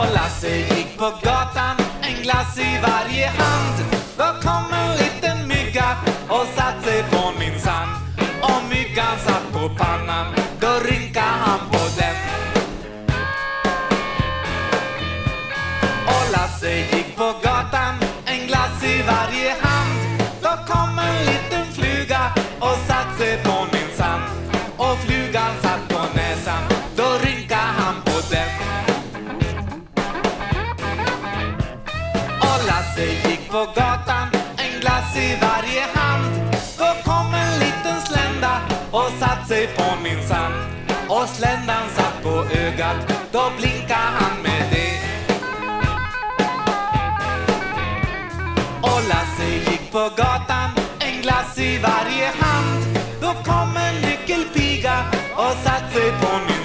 Och Lasse gick på gatan, en glass i varje hand. Då kom en liten mygga och satt sig på min sand. Och myggan satt på pannan, då rynkade han på den. Och Lasse gick på gatan, Lasse gick på gatan, en glass i varje hand. Då kom en liten slända och satt sig på min sand. Och sländan satt på ögat, då blinkade han med det. Och Lasse gick på gatan, en glass i varje hand. Då kom en nyckelpiga och satt sig på min